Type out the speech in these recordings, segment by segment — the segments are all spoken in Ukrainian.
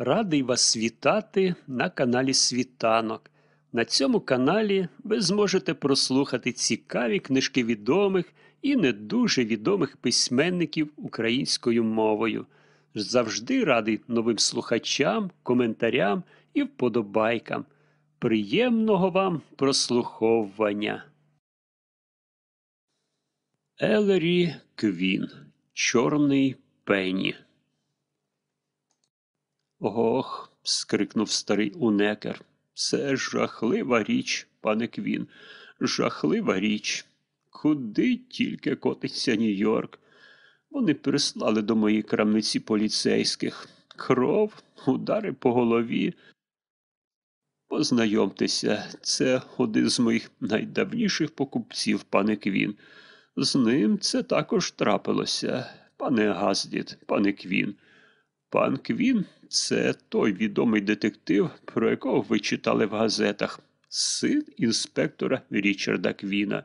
Радий вас вітати на каналі Світанок. На цьому каналі ви зможете прослухати цікаві книжки відомих і не дуже відомих письменників українською мовою. Завжди радий новим слухачам, коментарям і вподобайкам. Приємного вам прослуховування. Елері Квін. Чорний пені. Ох. скрикнув старий унекер. Це жахлива річ, пане Квін. Жахлива річ. Куди тільки котиться Нью-Йорк? Вони прислали до моєї крамниці поліцейських. Кров, удари по голові. Познайомтеся, це один з моїх найдавніших покупців, пане Квін. З ним це також трапилося, пане Газдіт, пане Квін. Пан Квін це той відомий детектив, про якого ви читали в газетах, син інспектора Річарда Квіна.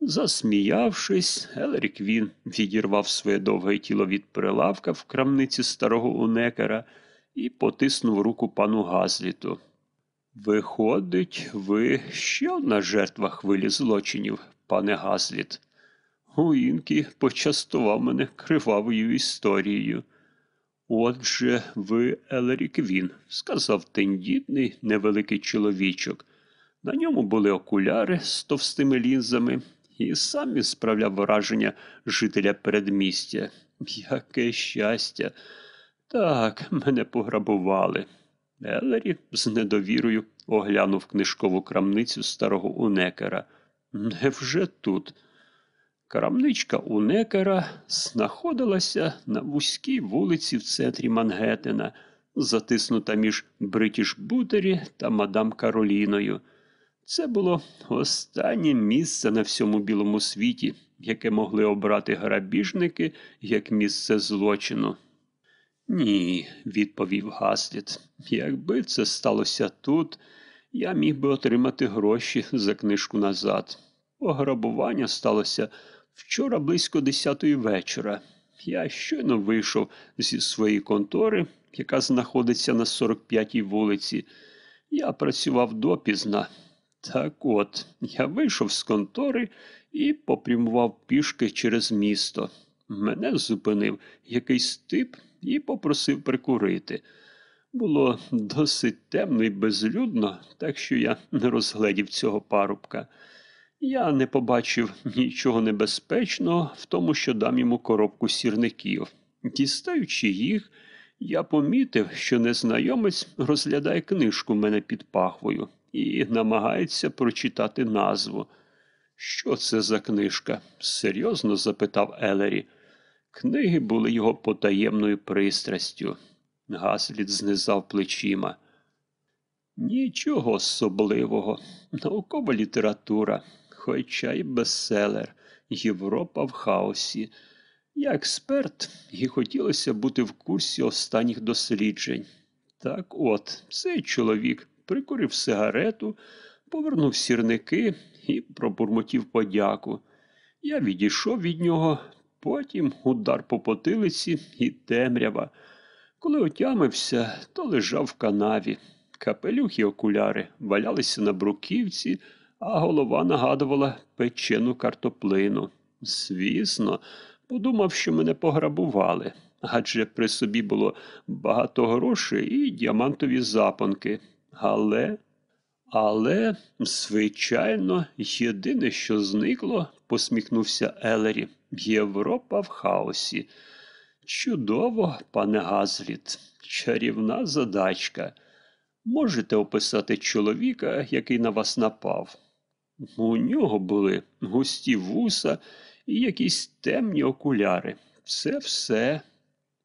Засміявшись, Елері Квін відірвав своє довге тіло від прилавка в крамниці старого унекера і потиснув руку пану Газліту. Виходить, ви ще одна жертва хвилі злочинів, пане Газліт. Уінкі почастував мене кривавою історією. Отже, ви Елері Квін, сказав тендітний невеликий чоловічок. На ньому були окуляри з товстими лінзами, і сам він справляв враження жителя передмістя. Яке щастя. Так, мене пограбували. Елері з недовірою оглянув книжкову крамницю старого унекера. Невже тут? Крамничка унекера знаходилася на вузькій вулиці в центрі Мангеттена, затиснута між Бритіш Бутері та мадам Кароліною. Це було останнє місце на всьому білому світі, яке могли обрати грабіжники як місце злочину. Ні, відповів Гасліт. Якби це сталося тут, я міг би отримати гроші за книжку назад. Пограбування сталося вчора близько десятої вечора. Я щойно вийшов зі своєї контори, яка знаходиться на 45-й вулиці. Я працював допізна. Так от, я вийшов з контори і попрямував пішки через місто. Мене зупинив якийсь тип і попросив прикурити. Було досить темно і безлюдно, так що я не розгледів цього парубка. Я не побачив нічого небезпечного в тому, що дам йому коробку сірників. Дістаючи їх, я помітив, що незнайомець розглядає книжку мене під пахвою і намагається прочитати назву. Що це за книжка? серйозно запитав Елері. Книги були його потаємною пристрастю. Гасліт знизав плечима. Нічого особливого, наукова література, хоча й бестселер, Європа в хаосі. Я експерт, і хотілося бути в курсі останніх досліджень. Так от, цей чоловік прикурив сигарету, повернув сірники і пробурмотів подяку. Я відійшов від нього, потім удар по потилиці і темрява. Коли отямився, то лежав в канаві. Капелюх і окуляри валялися на бруківці, а голова нагадувала печену картоплину. Звісно, подумав, що мене пограбували, адже при собі було багато грошей і діамантові запонки. Але, але, звичайно, єдине, що зникло, посміхнувся Елері, Європа в хаосі. Чудово, пане Газліт, чарівна задачка. Можете описати чоловіка, який на вас напав? У нього були густі вуса і якісь темні окуляри. Це все.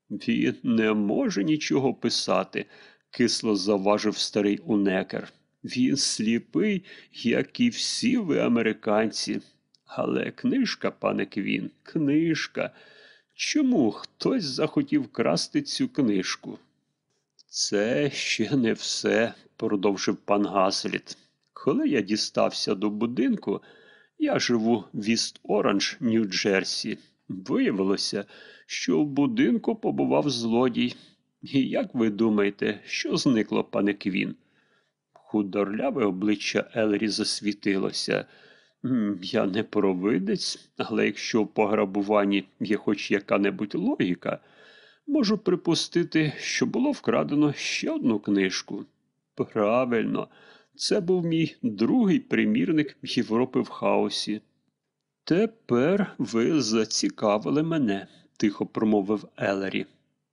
Він не може нічого писати, кисло заважив старий унекер. Він сліпий, як і всі ви американці. Але книжка, пане Квін, книжка. Чому хтось захотів красти цю книжку? Це ще не все, продовжив пан Гасліт. Коли я дістався до будинку, я живу в Віст Оранж, Нью-Джерсі. Виявилося, що в будинку побував злодій. І як ви думаєте, що зникло, пане Квін? Худорляве обличчя Елері засвітилося. Я не провидець, але якщо в пограбуванні є хоч яка-небудь логіка, можу припустити, що було вкрадено ще одну книжку. Правильно, це був мій другий примірник Європи в хаосі. Тепер ви зацікавили мене, тихо промовив Елері.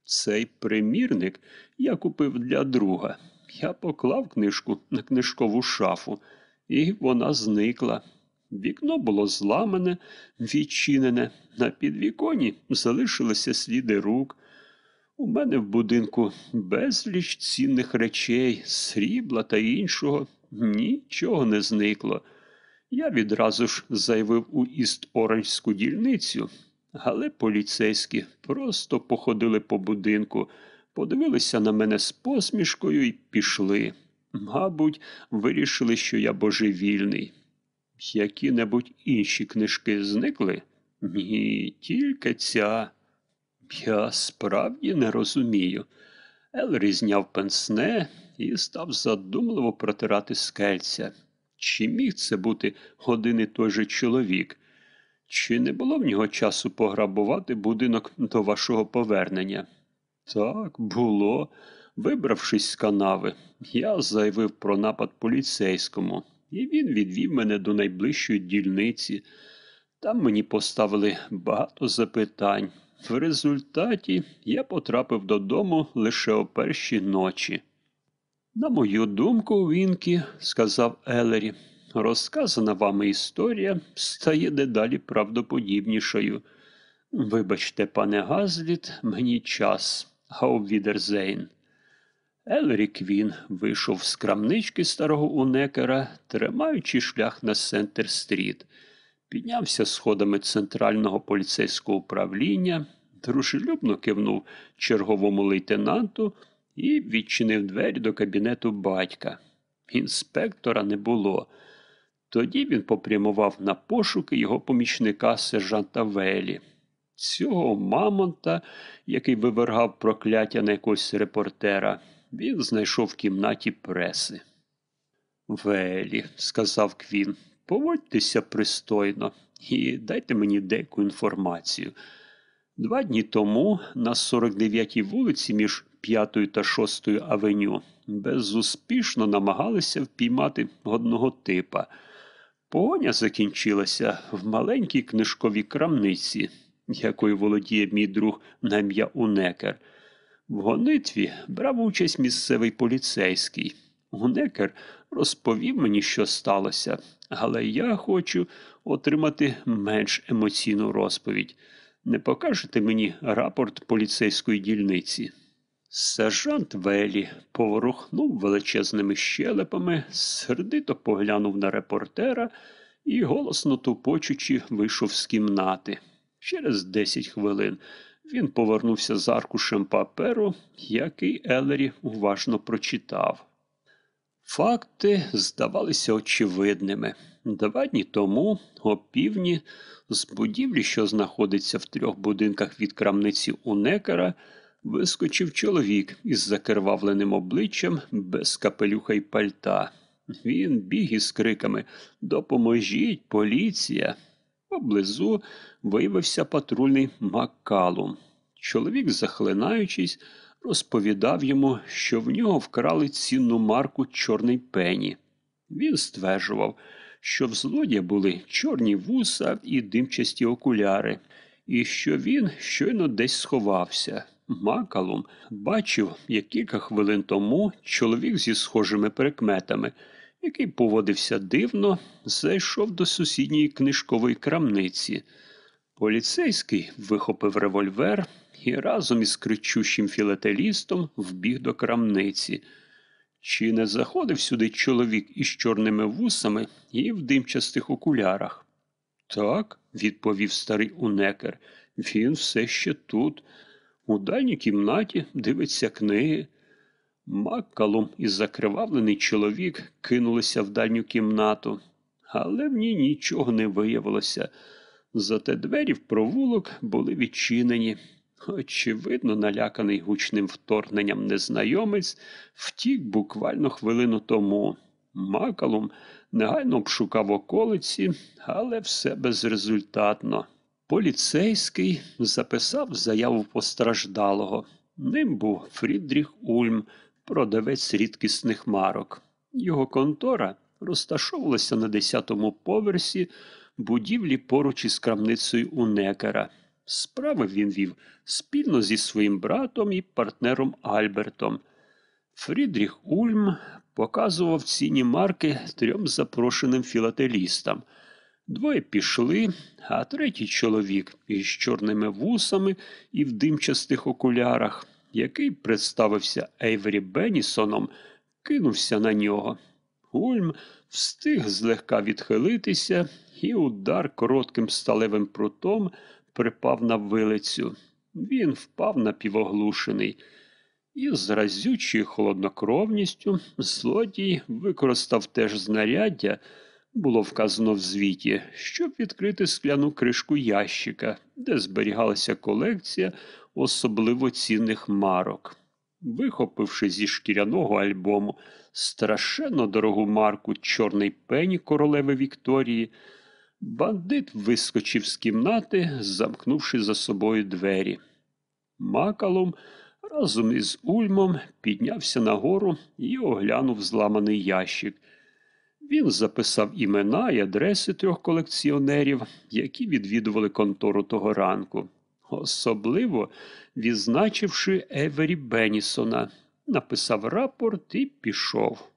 Цей примірник я купив для друга. Я поклав книжку на книжкову шафу, і вона зникла. Вікно було зламане, відчинене, на підвіконі залишилися сліди рук. У мене в будинку безліч цінних речей, срібла та іншого. Нічого не зникло. Я відразу ж заявив у Іст-Оранжську дільницю, але поліцейські просто походили по будинку, подивилися на мене з посмішкою і пішли. Мабуть, вирішили, що я божевільний. Які-небудь інші книжки зникли? Ні, тільки ця. Я справді не розумію. Елрі зняв пенсне і став задумливо протирати скельця. Чи міг це бути один і той же чоловік? Чи не було в нього часу пограбувати будинок до вашого повернення? Так, було. Вибравшись з канави, я заявив про напад поліцейському, і він відвів мене до найближчої дільниці. Там мені поставили багато запитань. В результаті я потрапив додому лише о першій ночі. На мою думку, Вінкі, сказав Еллері, розказана вами історія стає дедалі правдоподібнішою. Вибачте, пане Газліт, мені час. Auf Wiedersehen. Еллері Квін вийшов з крамнички старого Унекера, тримаючи шлях на Сентер Стріт, піднявся сходами центрального поліцейського управління, дружелюбно кивнув черговому лейтенанту і відчинив двері до кабінету батька. Інспектора не було. Тоді він попрямував на пошуки його помічника сержанта Велі. Цього мамонта, який вивергав прокляття на якогось репортера, він знайшов в кімнаті преси. Велі, сказав Квін, поводьтеся пристойно і дайте мені деяку інформацію. Два дні тому на 49-й вулиці між 5 та 6 авеню безуспішно намагалися впіймати одного типа. Погоня закінчилася в маленькій книжковій крамниці, якою володіє мій друг на ім'я Унекер. В гонитві брав участь місцевий поліцейський. Унекер розповів мені, що сталося, але я хочу отримати менш емоційну розповідь. Не покажете мені рапорт поліцейської дільниці? Сержант Велі поворухнув величезними щелепами, сердито поглянув на репортера і, голосно тупочучи, вийшов з кімнати. Через десять хвилин він повернувся з аркушем паперу, який Елері уважно прочитав. Факти здавалися очевидними. Два дні тому, о півдні, з будівлі, що знаходиться в трьох будинках від крамниці Унекера, вискочив чоловік із закервавленим обличчям без капелюха й пальта. Він біг із криками Допоможіть, поліція. Поблизу виявився патрульний Маккалум. Чоловік, захлинаючись, розповідав йому, що в нього вкрали цінну марку Чорний пені. Він стверджував, що в злодія були чорні вуса і димчасті окуляри, і що він щойно десь сховався. Макалум бачив, як кілька хвилин тому чоловік зі схожими прикметами, який поводився дивно, зайшов до сусідньої книжкової крамниці. Поліцейський вихопив револьвер і разом із кричущим філателістом вбіг до крамниці. Чи не заходив сюди чоловік із чорними вусами і в димчастих окулярах? Так, відповів старий унекер, він все ще тут. У дальній кімнаті дивиться книги. Маккалум і закривавлений чоловік кинулися в дальню кімнату, але в ній нічого не виявилося. Зате двері в провулок були відчинені. Очевидно, наляканий гучним вторгненням незнайомець втік буквально хвилину тому. Макалум негайно обшукав околиці, але все безрезультатно. Поліцейський записав заяву постраждалого. Ним був Фрідріх Ульм, продавець рідкісних марок. Його контора розташовувалася на 10-му поверсі будівлі поруч із крамницею у Некера. Справи він вів спільно зі своїм братом і партнером Альбертом. Фрідріх Ульм показував цінні марки трьом запрошеним філателістам. Двоє пішли, а третій чоловік із чорними вусами і в димчастих окулярах, який представився Ейвері Беннісоном, кинувся на нього. Ульм встиг злегка відхилитися, і удар коротким сталевим прутом припав на вилицю. Він впав напівоглушений. І з разючою холоднокровністю злодій використав теж знаряддя, було вказано в звіті, щоб відкрити скляну кришку ящика, де зберігалася колекція особливо цінних марок. Вихопивши зі шкіряного альбому страшенно дорогу марку Чорний пені королеви Вікторії, бандит вискочив з кімнати, замкнувши за собою двері. Макалом разом із Ульмом піднявся нагору і оглянув зламаний ящик. Він записав імена і адреси трьох колекціонерів, які відвідували контору того ранку, особливо відзначивши Евері Беннісона, написав рапорт і пішов.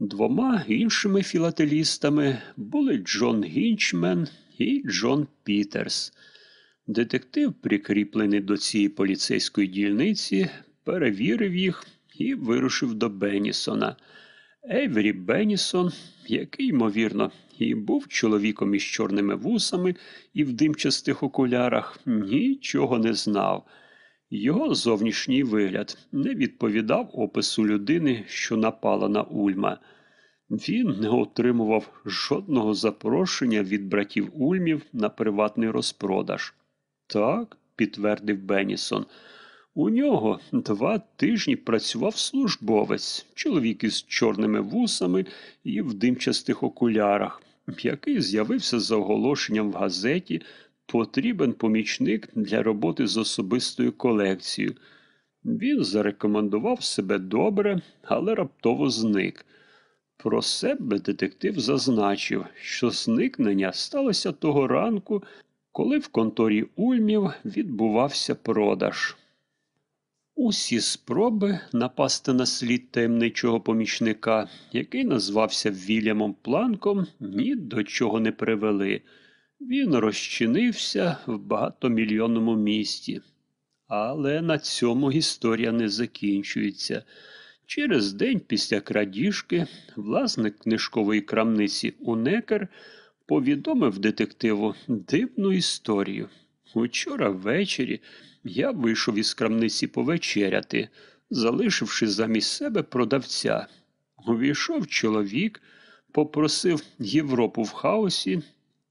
Двома іншими філателістами були Джон Гінчмен і Джон Пітерс. Детектив, прикріплений до цієї поліцейської дільниці, перевірив їх і вирушив до Беннісона. Ейвері Беннісон, який, ймовірно, і був чоловіком із чорними вусами і в димчастих окулярах, нічого не знав. Його зовнішній вигляд не відповідав опису людини, що напала на Ульма. Він не отримував жодного запрошення від братів Ульмів на приватний розпродаж. Так, підтвердив Беннісон. У нього два тижні працював службовець, чоловік із чорними вусами і в димчастих окулярах, який з'явився за оголошенням в газеті Потрібен помічник для роботи з особистою колекцією. Він зарекомендував себе добре, але раптово зник. Про себе детектив зазначив, що зникнення сталося того ранку, коли в конторі Ульмів відбувався продаж. Усі спроби напасти на слід таємничого помічника, який назвався Вільямом Планком, ні до чого не привели. Він розчинився в багатомільйонному місті. Але на цьому історія не закінчується. Через день після крадіжки власник книжкової крамниці Унекер повідомив детективу дивну історію. Учора ввечері я вийшов із крамниці повечеряти, залишивши замість себе продавця. Увійшов чоловік, попросив Європу в хаосі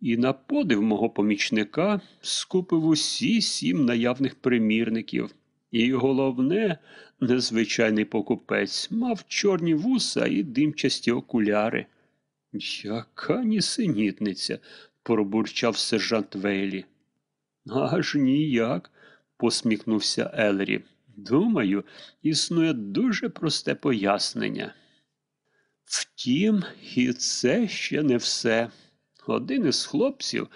і на подив мого помічника скупив усі сім наявних примірників. І головне, незвичайний покупець мав чорні вуса і димчасті окуляри. Яка нісенітниця, пробурчав сержант Вейлі. Аж ніяк, посміхнувся Елері. Думаю, існує дуже просте пояснення. Втім, і це ще не все. Один із хлопців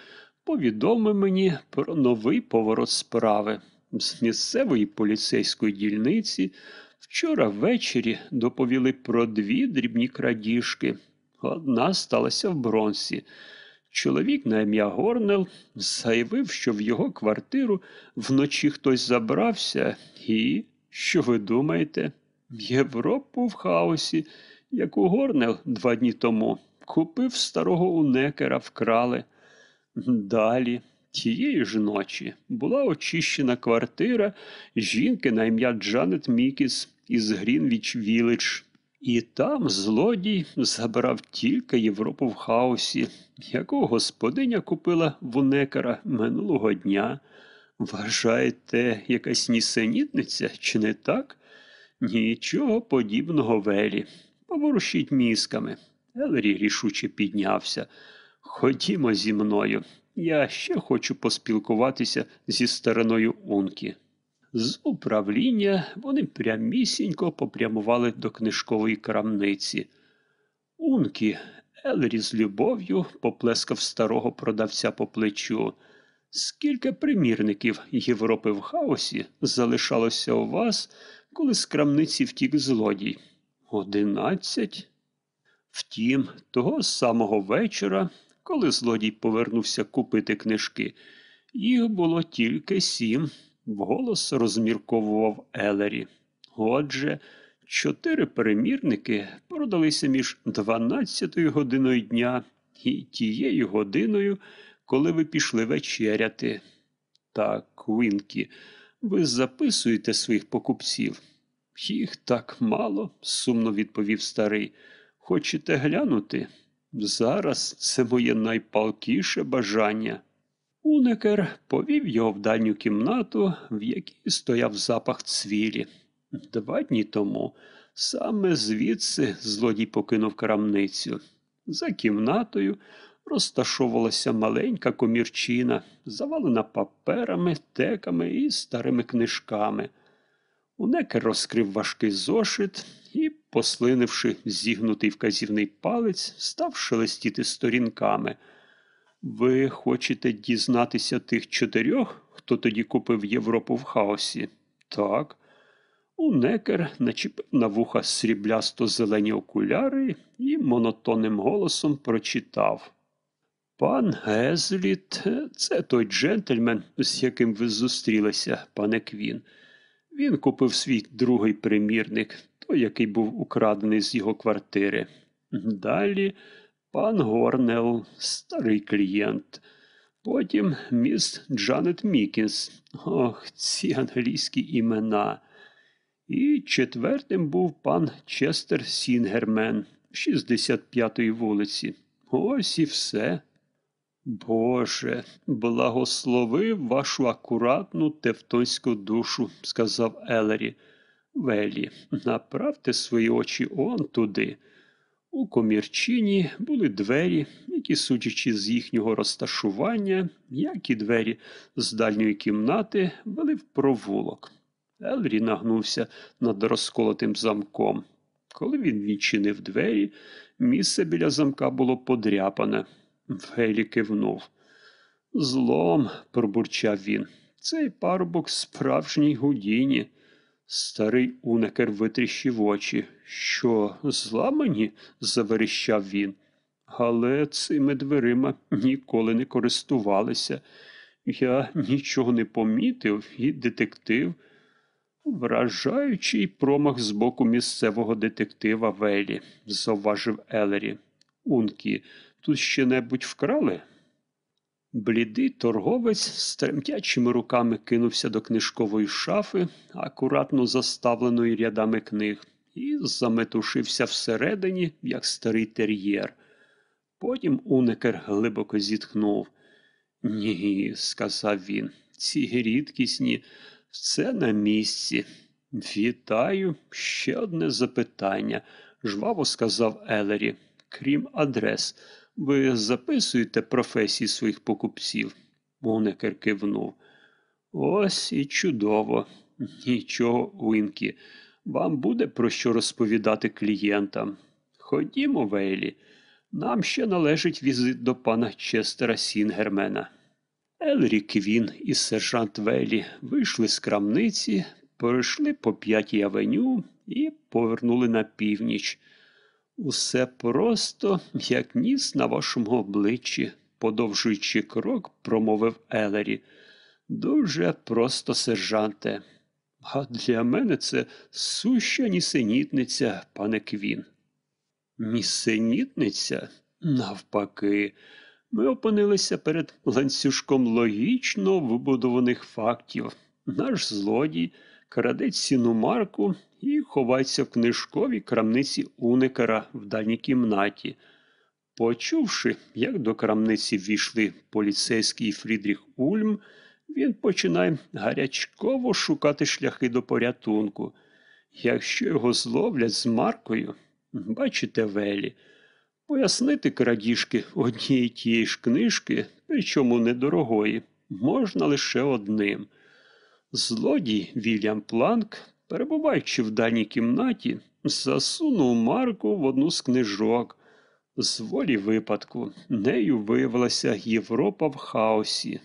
повідомив мені про новий поворот справи. З місцевої поліцейської дільниці вчора ввечері доповіли про дві дрібні крадіжки. Одна сталася в Бронксі. Чоловік на ім'я Горнел заявив, що в його квартиру вночі хтось забрався, і, що ви думаєте, Європу в хаосі, яку Горнел два дні тому купив у старого Унекера вкрали. Далі, тієї ж ночі, була очищена квартира жінки на ім'я Джанет Мікінс із Грінвіч Вілідж. І там злодій забрав тільки Європу в хаосі, яку господиня купила в Унекера минулого дня. Вважаєте, якась нісенітниця, чи не так? Нічого подібного Велі. Поворушіть мізками. Елері рішуче піднявся. Ходімо зі мною. Я ще хочу поспілкуватися зі стороною Ункі. З управління вони прямісінько попрямували до книжкової крамниці. Ункі, Елері з любов'ю поплескав старого продавця по плечу. Скільки примірників Європи в хаосі залишалося у вас, коли з крамниці втік злодій? Одинадцять? Втім, того самого вечора, коли злодій повернувся купити книжки, їх було тільки сім, вголос розмірковував Елері. Отже, чотири перемірники продалися між 12 годиною дня і тією годиною, коли ви пішли вечеряти. Так, Квінкі, ви записуєте своїх покупців. Їх так мало, сумно відповів старий. Хочете глянути? Зараз це моє найпалкіше бажання. Унекер повів його в дальню кімнату, в якій стояв запах цвілі. Два дні тому саме звідси злодій покинув крамницю. За кімнатою розташовувалася маленька комірчина, завалена паперами, теками і старими книжками. Унекер розкрив важкий зошит і, послинивши зігнутий вказівний палець, став шелестіти сторінками. Ви хочете дізнатися тих чотирьох, хто тоді купив Європу в хаосі? Так. Унекер начепив на вуха сріблясто зелені окуляри і монотонним голосом прочитав. Пан Гезліт, це той джентльмен, з яким ви зустрілися, пане Квін. Він купив свій другий примірник, той, який був украдений з його квартири. Далі пан Горнел, старий клієнт. Потім міс Джанет Мікінс. Ох, ці англійські імена. І четвертим був пан Честер Сінгермен з 65-ї вулиці. Ось і все. Боже, благослови вашу акуратну тевтонську душу, сказав Еллері. Велі, направте свої очі он туди. У комірчині були двері, які, судячи з їхнього розташування, як і двері з дальньої кімнати, вели в провулок. Елрі нагнувся над розколотим замком. Коли він відчинив двері, місце біля замка було подряпане. Велі кивнув. Злом, пробурчав він. Цей парубок справжній гудіні. Старий унекер витріщив очі. Що, зламані? заверещав він. Але цими дверима ніколи не користувалися. Я нічого не помітив і детектив. Вражаючий промах з боку місцевого детектива Велі, зауважив Елері. Ункі, тут ще небудь вкрали? Блідий торговець з тремтячими руками кинувся до книжкової шафи, акуратно заставленої рядами книг, і заметушився всередині, як старий тер'єр. Потім Унекер глибоко зітхнув. Ні, сказав він, ці рідкісні, все на місці. Вітаю, ще одне запитання, жваво сказав Елері. Крім адрес, ви записуєте професії своїх покупців? Унекер кивнув. Ось і чудово. Нічого, Уінкі. Вам буде про що розповідати клієнтам. Ходімо, Вейлі, нам ще належить візит до пана Честера Сінгермена. Елрі Квін і сержант Велі вийшли з крамниці, перейшли по п'ятій авеню і повернули на північ. Усе просто, як ніс на вашому обличчі, подовжуючи крок, промовив Елері. Дуже просто, сержанте. А для мене це суща нісенітниця, пане Квін. Нісенітниця? Навпаки, ми опинилися перед ланцюжком логічно вибудованих фактів. Наш злодій краде ціну марку і ховається в книжковій крамниці уникера в дальній кімнаті. Почувши, як до крамниці ввійшли поліцейський Фрідріх Ульм, він починає гарячково шукати шляхи до порятунку. Якщо його зловлять з маркою, бачите, Велі, пояснити крадіжки однієї тієї ж книжки, причому недорогої, можна лише одним. Злодій Вільям Планк, перебуваючи в даній кімнаті, засунув марку в одну з книжок. З волі випадку нею виявилася Європа в хаосі.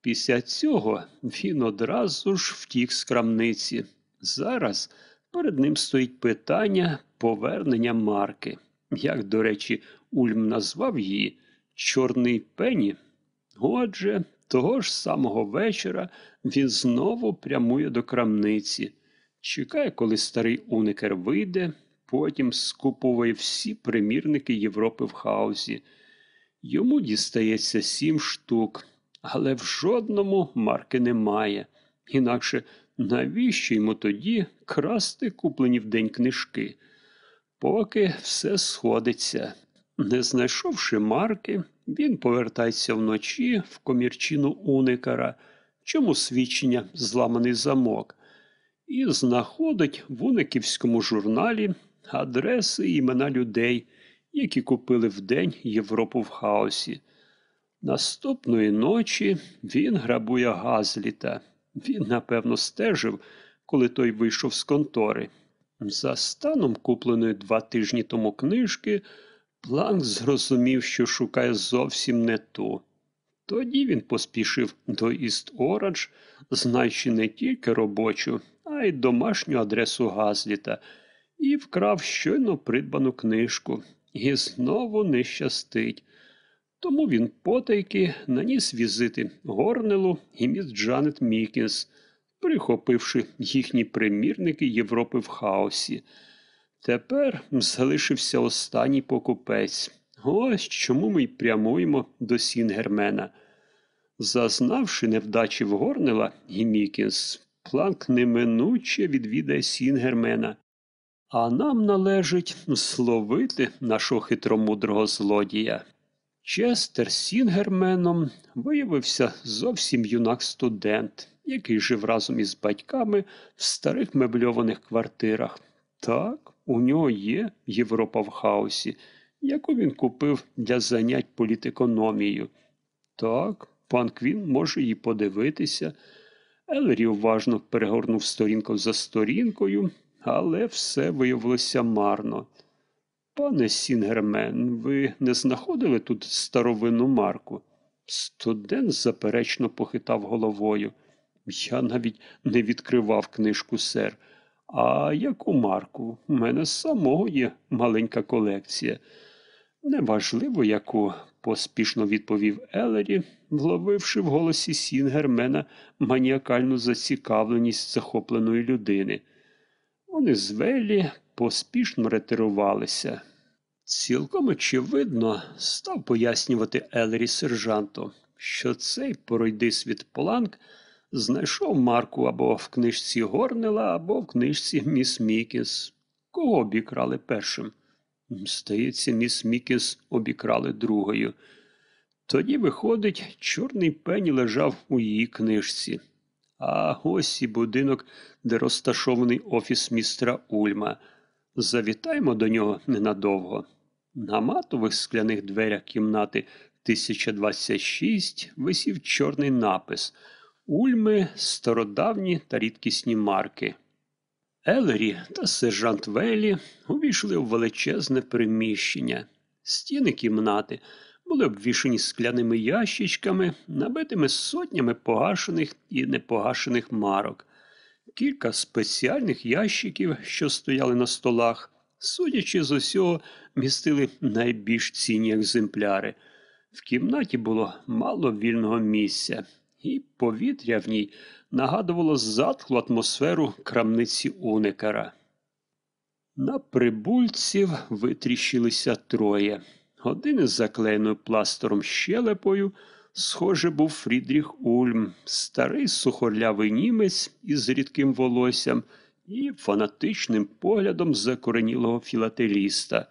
Після цього він одразу ж втік з крамниці. Зараз перед ним стоїть питання повернення марки. Як, до речі, Ульм назвав її Чорний пені. Отже, того ж самого вечора він знову прямує до крамниці, чекає, коли старий уникер вийде, потім скуповує всі примірники Європи в хаосі. Йому дістається сім штук, але в жодному марки немає. Інакше навіщо йому тоді красти куплені вдень книжки? Поки все сходиться. Не знайшовши марки, він повертається вночі в комірчину уникара, чому свідчення зламаний замок, і знаходить в униківському журналі адреси і імена людей, які купили вдень Європу в хаосі. Наступної ночі він грабує Газліта. Він, напевно, стежив, коли той вийшов з контори. За станом купленої два тижні тому книжки, Планк зрозумів, що шукає зовсім не ту. Тоді він поспішив до Іст Орандж, знаючи не тільки робочу, а й домашню адресу Газліта, і вкрав щойно придбану книжку. І знову не щастить. Тому він потайки наніс візити Горнелу і міс Джанет Мікінс, прихопивши їхні примірники Європи в хаосі. Тепер залишився останній покупець. Ось чому ми й прямуємо до Сінгермена. Зазнавши невдачі в Горнела і Мікінс, Планк неминуче відвідає Сінгермена. А нам належить зловити нашого хитромудрого злодія. Честером Сінгерменом виявився зовсім юнак студент, який жив разом із батьками в старих мебльованих квартирах. Так, у нього є Європа в хаосі, яку він купив для занять політекономією. Так, пан Квін може її подивитися. Елері уважно перегорнув сторінку за сторінкою, але все виявилося марно. Пане Сінгермен, ви не знаходили тут старовинну марку? Студент заперечно похитав головою. Я навіть не відкривав книжку, сер. А яку марку? У мене самого є маленька колекція. Неважливо, яку, поспішно відповів Елері, вловивши в голосі Сінгермена маніакальну зацікавленість захопленої людини. Вони з Велі поспішно ретирувалися. Цілком очевидно став пояснювати Елері сержанту, що цей поройдисвіт Поланк знайшов марку або в книжці Горнела, або в книжці Міс Мікіс. Кого обікрали першим? Здається, міс Мікіс обікрали другою. Тоді, виходить, чорний пені лежав у її книжці. А ось і будинок, де розташований офіс містера Ульма. Завітаємо до нього ненадовго. На матових скляних дверях кімнати 1026 висів чорний напис Ульми стародавні та рідкісні марки. Елері та сержант Велі увійшли в величезне приміщення. Стіни кімнати були обвішані скляними ящичками, набитими сотнями погашених і непогашених марок. Кілька спеціальних ящиків, що стояли на столах, судячи з усього, містили найбільш цінні екземпляри. В кімнаті було мало вільного місця, і повітря в ній нагадувало затхлу атмосферу крамниці уникара. На прибульців витріщилися троє. Один із заклеєною пластером щелепою, схоже, був Фрідріх Ульм, старий сухорлявий німець із рідким волоссям і фанатичним поглядом закоренілого філателіста.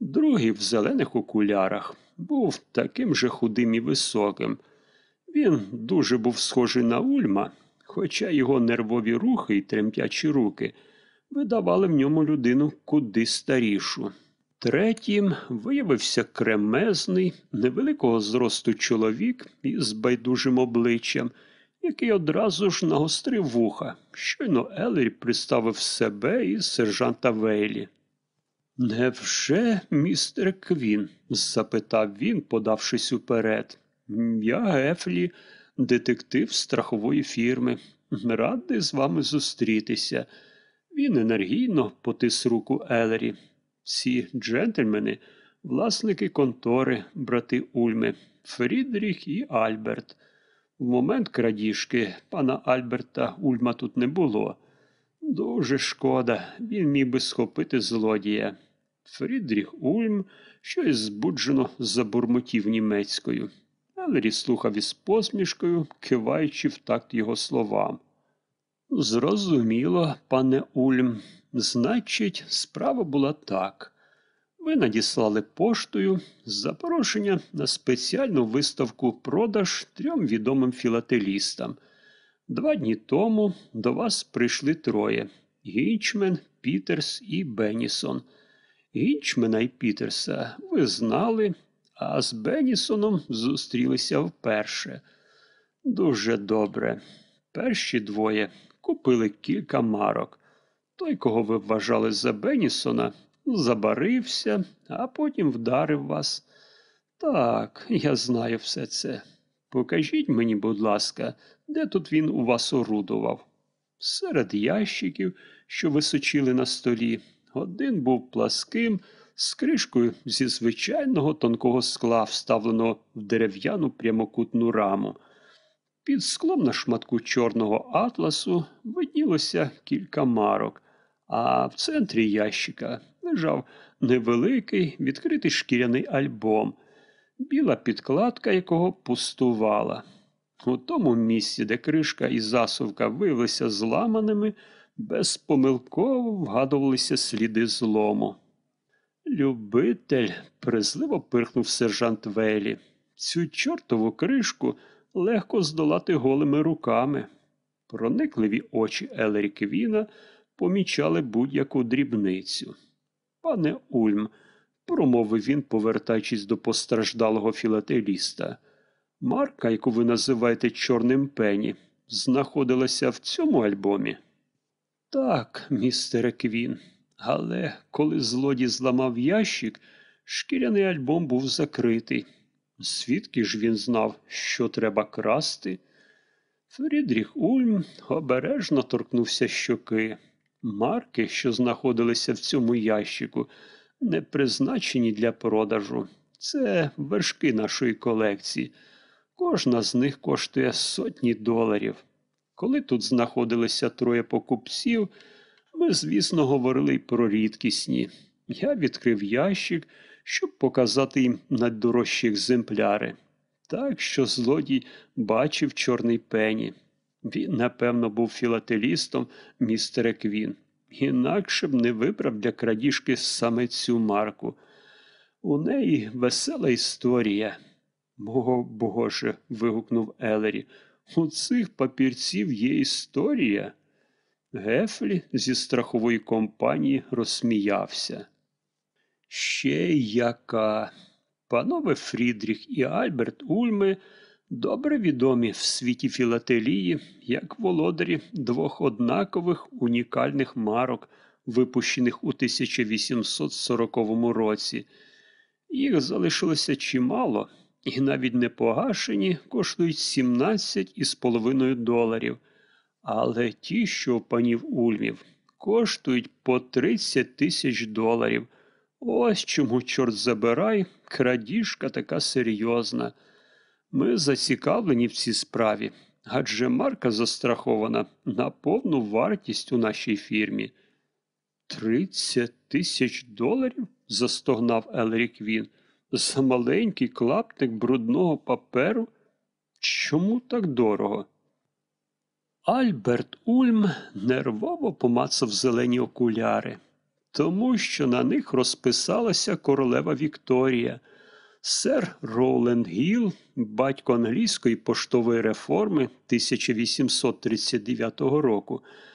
Другий в зелених окулярах був таким же худим і високим. Він дуже був схожий на Ульма, хоча його нервові рухи і тремтячі руки видавали в ньому людину куди старішу. Третім виявився кремезний, невеликого зросту чоловік із байдужим обличчям, який одразу ж нагострив вуха. Щойно Елері приставив себе і сержанта Вейлі. Невже, містер Квін? запитав він, подавшись уперед. Я Гефлі, детектив страхової фірми. Радий з вами зустрітися. Він енергійно потис руку Елері. Ці джентльмени, власники контори, брати Ульми, Фрідріх і Альберт. В момент крадіжки пана Альберта Ульма тут не було. Дуже шкода, він міг би схопити злодія. Фрідріх Ульм щось збуджено забурмотів німецькою. Елері слухав із посмішкою, киваючи в такт його словам. Зрозуміло, пане Ульм. Значить, справа була так. Ви надіслали поштою запрошення на спеціальну виставку продаж трьом відомим філателістам. Два дні тому до вас прийшли троє Гінчмен, Пітерс і Беннісон. Гінчмена і Пітерса ви знали, а з Беннісоном зустрілися вперше. Дуже добре. Перші двоє купили кілька марок. Той, кого ви вважали за Беннісона, забарився, а потім вдарив вас. Так, я знаю все це. Покажіть мені, будь ласка, де тут він у вас орудував? Серед ящиків, що височили на столі, один був пласким, з кришкою зі звичайного тонкого скла, вставленого в дерев'яну прямокутну раму. Під склом на шматку чорного атласу виднілося кілька марок, а в центрі ящика лежав невеликий відкритий шкіряний альбом, біла підкладка якого пустувала. У тому місці, де кришка і засувка виявилися зламаними, безпомилково вгадувалися сліди злому. Любитель, презливо пирхнув сержант Вейлі. Цю чортову кришку легко здолати голими руками. Проникливі очі Елері Квіна помічали будь-яку дрібницю. Пане Ульм, промовив він, повертаючись до постраждалого філателіста. Марка, яку ви називаєте Чорним пені, знаходилася в цьому альбомі? Так, містере Квін, але коли злодій зламав ящик, шкіряний альбом був закритий. Звідки ж він знав, що треба красти? Фрідріх Ульм обережно торкнувся щоки. Марки, що знаходилися в цьому ящику, не призначені для продажу. Це вершки нашої колекції. Кожна з них коштує сотні доларів. Коли тут знаходилися троє покупців, ми, звісно, говорили про рідкісні. Я відкрив ящик, щоб показати їм найдорожчі екземпляри. Так що злодій бачив чорний пені. Він, напевно, був філателістом містере Квін. Інакше б не вибрав для крадіжки саме цю марку. У неї весела історія. Бого Боже. вигукнув Елері. У цих папірців є історія. Гефлі зі страхової компанії розсміявся. Ще яка. Панове Фрідріх і Альберт Ульми добре відомі в світі філателії як володарі двох однакових унікальних марок, випущених у 1840 році. Їх залишилося чимало, і навіть не погашені коштують 17,5 доларів. Але ті, що у панів Ульмів, коштують по 30 тисяч доларів. Ось чому, чорт забирай, крадіжка така серйозна. Ми зацікавлені в цій справі, адже марка застрахована на повну вартість у нашій фірмі. Тридцять тисяч доларів? застогнав Елрі Квін. За маленький клаптик брудного паперу? Чому так дорого? Альберт Ульм нервово помацав зелені окуляри, тому що на них розписалася королева Вікторія. Сер Роуленд Гіл, батько англійської поштової реформи 1839 року,